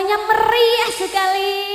Terima meriah sekali.